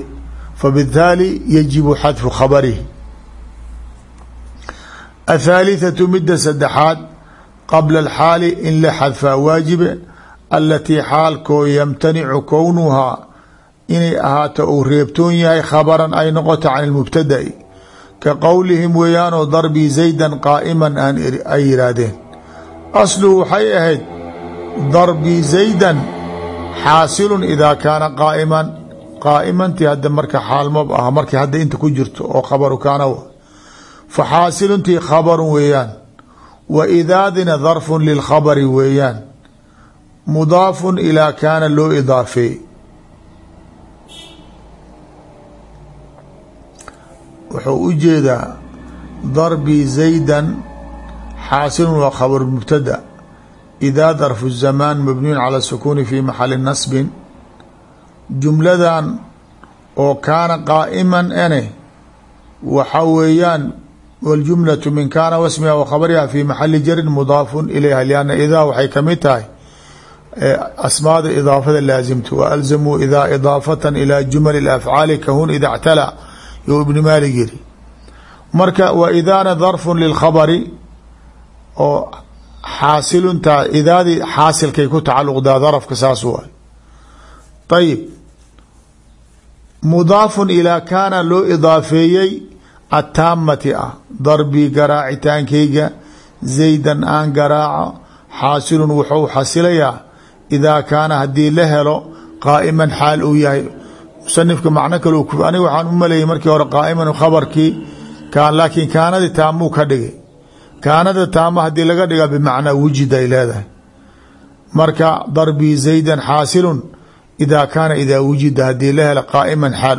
fabitaali yajibu xadfu khabarihi athaalithatu midda saddexaad qabla alxaali in la xadfaa waajibe alatii xaalkoo yamtanicu kownuhaa inay ahaato uu reebtoon yahay khabaran ay noqoto can ilmubtada'i ka qowlihim weeyaanoo darbii zaydan qaa'iman aan ay yihaahdeen asluhu waxay ahayd darbii zaydan xaasilun idaa kaana qaaiman qaaimanti hadda marka xaalmab ah markay hadda inta ku jirto oo khabaru fa xaasiluntii khabarun weeyaan wa idaadina darfun lilkhabari weeyaan mudaafun ilaa kaana loo idaafeey wuxuu u jeedaa darbi zaydan xaasilun waa khabar mubtada idaa darfu zamaan mabniyun cala sukuuni fi maxali nasbin jumladan oo kaana qaa'iman ene waxa weeyaan waljumlatu min kaana wasmiha wa khabariha fi maxali jarin mudaafun ilayha lianna idaa waxay ka mid tahay asmaada idaafada laasimta wa alzamuu idaa idaafatan ilaa jumali afcaali kahun ida ctala yo ibni maalik yiri marka wa idaana darfun lilkhabari oo xaasiluntaa idaadii xaasilkay ku tacaluqdaa darafka saas waay ayib mudaafun ilaa kaana loo idaafeeyey ataamati ah darbii garaacitaankayga zaydan aan garaaco xaasilun wuxuu xasilayaa idaa kaana haddii la helo qaa'iman xaal uu yahay musanifka macno kale aniga waxaan u maleeyay markii hore qaa'iman khabarkii laakiin kaanadii taamuu ka dhigay kaanada taamo haddii laga dhiga bimacnaa wujid ay leedahay marka darbii zaydan xaasilun idaa kaana idaa wujida haddii la helo qaa'iman xaal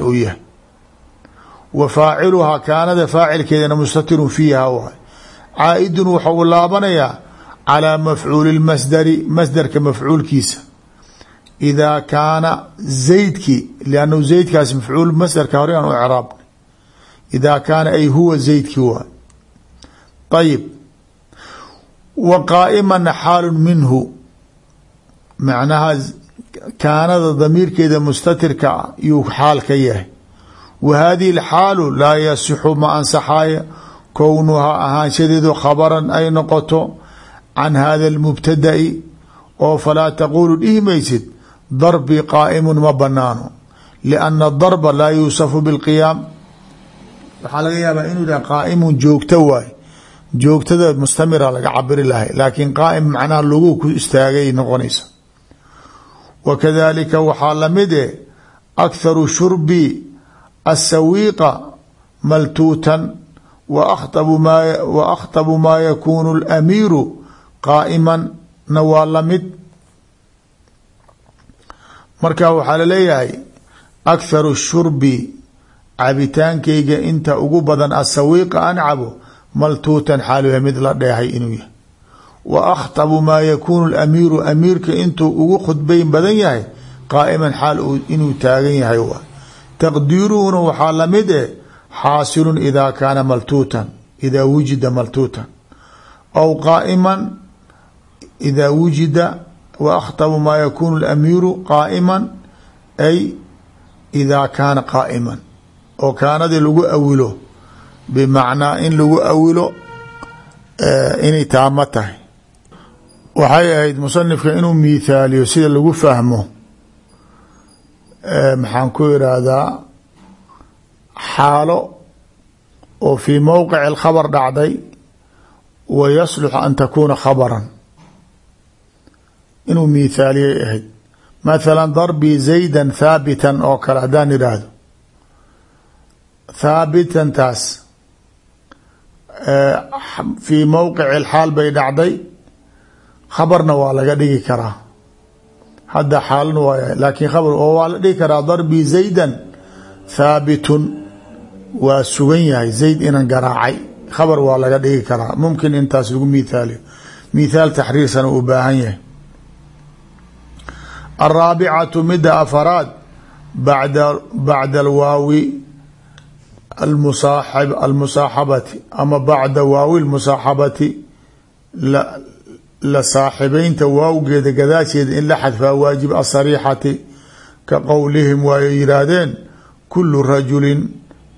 wa faaciluhaa kaanada faacilkeedana mustatirun fiiha waay caa-idun waxau laabanayaa calaa mafcuuli masdari masdarka mafcuulkiisa. Idaa kaana zaydki liannahu zaydkaas mafcuul masdarka hore aan u craabna idaa kaana ay huwa zaydki waay ayib wa qaa'imana xaalu minhu. Macnaha kaanada damiirkeeda mustatirka ah yuu xaal ka yahay wa haadihi alxaalu laa yasixu ma ansaxaaya kownuhaa ahaanshadeedu khabaran ay noqoto can hada almubtada'i oo falaa taquulu dhihi maysid darbii qaa'imun ma banaano lianna darba laa yuusafu bilqiyaam waxaa laga yaabaa inuu yidhah qaa'imun joogto waay joogtada mustamira laga cabiri lahay laakiin qaa'im macnaha lagu ku istaagay noqonaysa wa kadalika waxaa la mid e akharu shurbi asawiiqa maltuutan wa akhtabu maa yakuunu alamiiru qaa'imanna waa la mid marka waxaa la leeyahay akharu shurbi cabitaankayga inta ugu badan asawiiqa an cabo maltuutan xaaluya mid la dheehay inuu yahay. Wa akhtabu maa yakuunu lamiiru amiirka intuu ugu khudbayn badan yahay qaa'iman xaal inuu taagan yahay waay taqdiiruhuna waxaa la mid eh xaasilun idaa kaana maltuutan idaa wujida maltuutan aw qaa'iman idaa wujida wa akhtabu maa yakuunu lamiiru qaa'iman ay idaa kaana qaa'iman oo kaanadii lagu awilo bimacnaa in lagu awilo inay taamo tahay waxay ahayd musanifka inuu miithaaliyo sida lagu fahmo maxaan ku irahdaa xaalo oo fii mowqici alkhabar dhacday wa yaslux an takuuna khabaran. Inuu miithaaliyay ahayd. Mathala darbii zaydan thaabitan oo kale haddaan idhaahdo thaabitantaas fii mowqici alxaal bay dhacday. Khabarna waa laga dhigi karaa hadda xaalna waa laakiin khabar oo waa la dhigi karaa darbii zaydan thaabitun waa sugan yahay. Zayd inan garaacay. Khabar waa laga dhigi karaa. Mumkin intaas lagu mithaaliyo mithaal taxriirsana uu baahan yahay. Alraabicatu midda afaraad bada bacda alwaawi almusaaxabati. Ama bacda waawi lmusaaxabati la saaxibaynta waawgeeda gadaasheeda in la xadfaa waajib asariixati ka qowlihim waay yihaahdeen kulu rajulin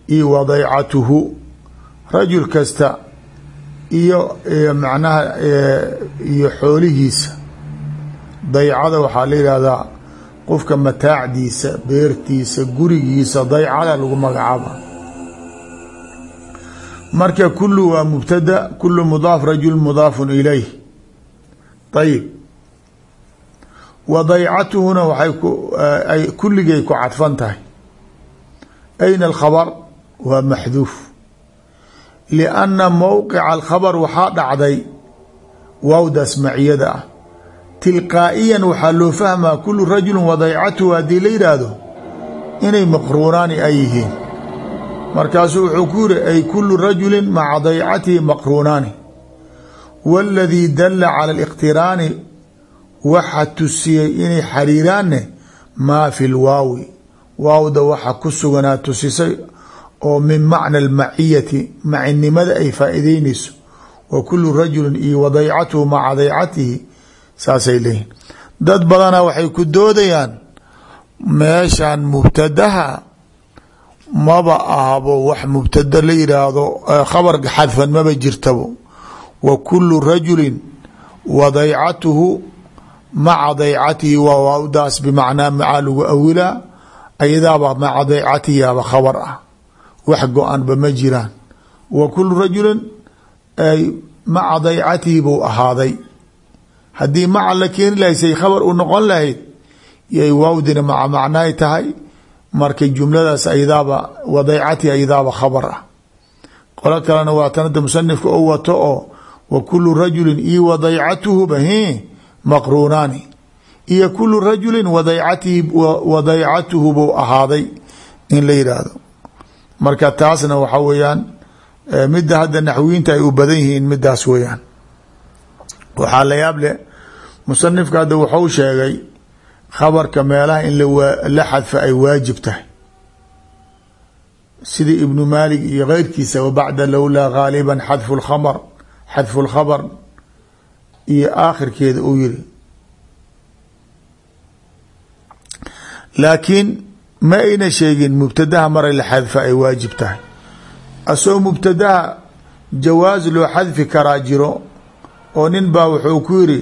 io wadaycatuhu. Rajul kasta iyo macnaha iyo xoolihiisa. Daycada waxaa la yihahdaa qofka mataacdiisa beertiisa gurigiisa daycada lagu magacaaba. Marka kulu waa mubtada kulu mudaaf rajul mudaafun ilayh ayib wa daycatuhuna waxay ay kulligay ku cadfan tahay. Ayna alkhabar? Waa maxduuf. Lianna mowqica alkhabar waxaa dhacday waawdaas maciyada ah tilqaa'iyan waxaa loo fahmaa kulu rajulin wadaycatuhu haddii la yidhaahdo inay maqruunaani ay yihiin. Markaasuu wuxuu ku yiri ay kulu rajulin maca daycatihi maqruunaani waladii dalla cala aliqtiraani waxa tusiyey inay xariiraanne maa fi lwaawi waawda waxa ku suganaa tusisay oo min macna almaciyati macinimada ay faa'iideynayso wa kulu rajulin iyo wadaycatuhu maca daycatihi saasay leeyihiin dad badana waxay ku doodayaan meeshan mubtadaha maba ahabo wax mubtada la yidhaahdo khabarka xadfan maba jirtabo wa kulu rajulin wadaycatuhu maca daycatihi waa waawdaas bimacnaa macaa lagu awilaa ayadaaba maca daycatihiaba khabar ah. Wax go-anba ma jiraan. Wa kulu rajulin maca daycatihi buu ahaaday. Haddii maca la keeni lahay say khabar u noqon lahayd yay waawdina maca macnaay tahay markay jumladaas ayadaaba ah. Wato oo wa kulu rajulin io wadaycatuhuba maqruunaani iyo kulu rajulin wadaycatuhu buu ahaaday in la yidhaahdo marka taasna waxa weeyaan midda hadda naxwiyiinta ay u badan yihiin midaas weeyaan. Waxaa la yaab leh musanifka hadda wuxuu sheegay khabarka meelaha in la xadfa ay waajib tahay. Sida ibnu maalik iyo keyrkiisa wabacda lowlaa gaaliban xadfu lkhamr xadfu lkhabr iyo aakhirkeeda uu yiri laakiin ma ayna sheegin mubtadaha maray la xadfa ay waajib tahay. Asagoo mubtadaha jawaas loo xadfi karaa jiro oo nin baa wuxuu ku yiri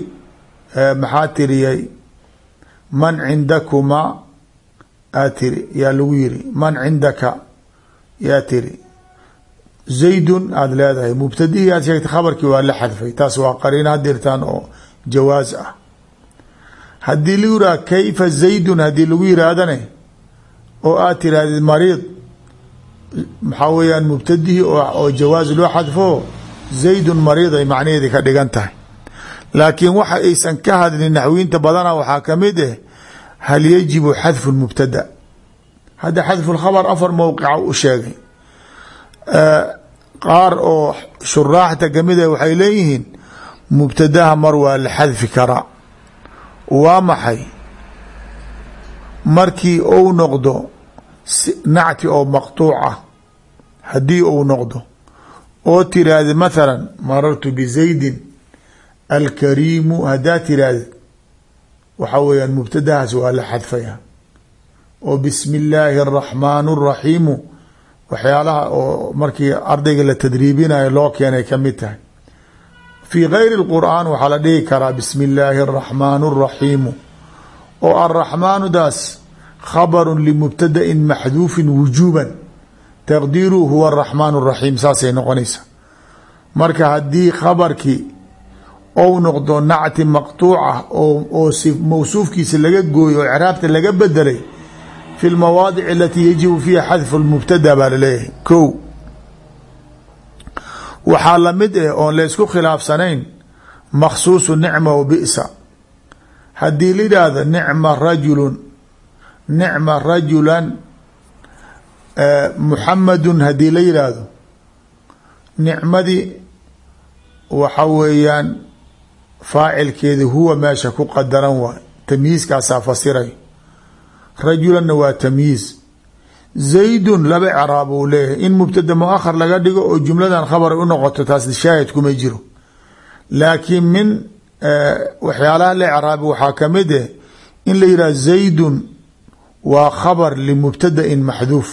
maxaa tiriyay? Man cindakumaa aa tiri yaa lagu yiri man cindaka? Yaa tiri zaydun aada leedahay mubtadihii aad sheegtay khabarkii waa la xadfay. Taas waa qariina hadirtaan oo jawaas ah. Haddii lagu yihah kayfa zaydun? haddii lagu yihaahdane oo aad tirahdid mariid maxaa weeyaan mubtadihii oo jawaas loo xadfo? Zaydun mariid ay macnaheedi ka dhigan tahay. Laakiin waxa aysan ka hadlin naxwiinta badana waxaa ka mid ah hal yajibu xadfu mubtada? Hadda xadfu afar mowqica u qaar oo shuraaxta ka mid ah waxay leeyihiin mubtadaha mar waa la xadfi karaa. Waa maxay? Markii ou noqdo nacti oo maqtuuc ah haddii uu noqdo oo tiraahda mathala marartu bizaydin alkariimu haddaa tiraahda waxaa weeyaan mubtadahaas waa la xadfaya oo bismi illaahi araxmaan araxiimu waxyaalaha oo markii ardayga la tadriibinayo loo keenay ka mid tahay. Fii gayri اlqur'aan waxaa la dhihi karaa bismi illaahi araxmaan araxiimu oo araxmaanudaas khabaru limubtadain maxduufin wujuuban taqdiiruhu huwa araxmaan araxiim saasay noqonaysa. Marka haddii khabarkii ou noqdo nacti maqtuuc ah oo mawsuufkiisa laga gooyo oo icraabta laga bedelay fi lmawaadic alatii yajibu fiiha xadfu lmubtada baa la leeyahay ko waxaa la mid ah oon laysku khilaafsanayn makhsuusu nicma wa bisa haddii la yidhaahdo nicma rajulun nicma rajulan muxamadun haddii la yidhaahdo nicmadii waxa weeyaan faacilkeedi huwa meesha ku qadaran waay tamyiiskaasaa fasiray rajulanna waa tamyiiz zaydun laba craab uu leeyahay. In mubtada muahar laga dhigo oo jumladan khabar u noqoto taas shaahid kuma jiro. Laakiin min waxyaalaha la craabi waxaa ka mid eh in la yidhah zaydun waa khabar limubtadain maxduuf.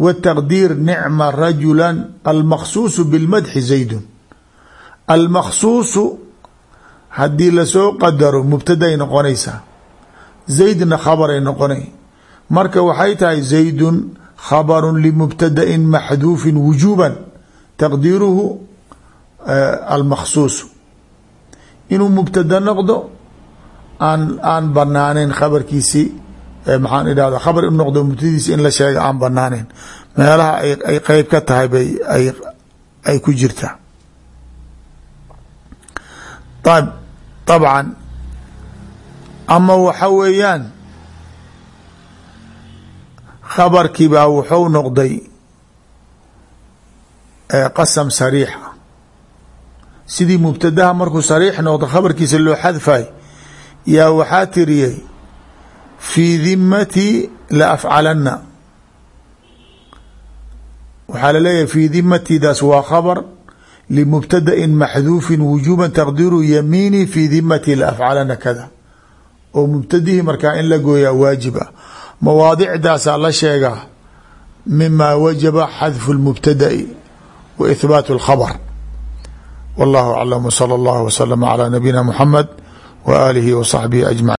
Wtaqdiir nicma rajula almaksuusu bilmadxi zaydun. Almaksuusu haddii la soo qadaro mubtaday noqonaysaa zaydna khabaray noqonay. Marka waxay tahay zaydun khabaru limubtadain maxduufin wujuuban taqdiiruhu almaksuusu inuu mubtada noqdo aan aan banaaneyn khabarkiisi maxaan idhahda khabar in noqdo mubtadiisa in la sheega aan banaaneyn meelaha ay qeyb ka tahay bay ay ku jirtaa. طabcan ama waxa weeyaan khabarkii baa wuxuu noqday qasam sariixa sidii mubtadaha markuu sariix noqdo khabarkiisa loo xadfay yaa waxaa tiriyey fii dimatii la afcalana waxaa la leeyahay fii dimatidaas waa khabar limubtadain maxduufin wujuba taqdiru yamiini fii dimatii la afcalana oo mubtadihii markaa in la gooyaa waajib ah mawaadicdaasaa la sheegaa mima wajaba xadfu lmubtada'i wa ithbaat اlkhabr wallahu aclam wslى اllah wslm calى nabiyina muxamed w aalihi w saxbihi ajmaciin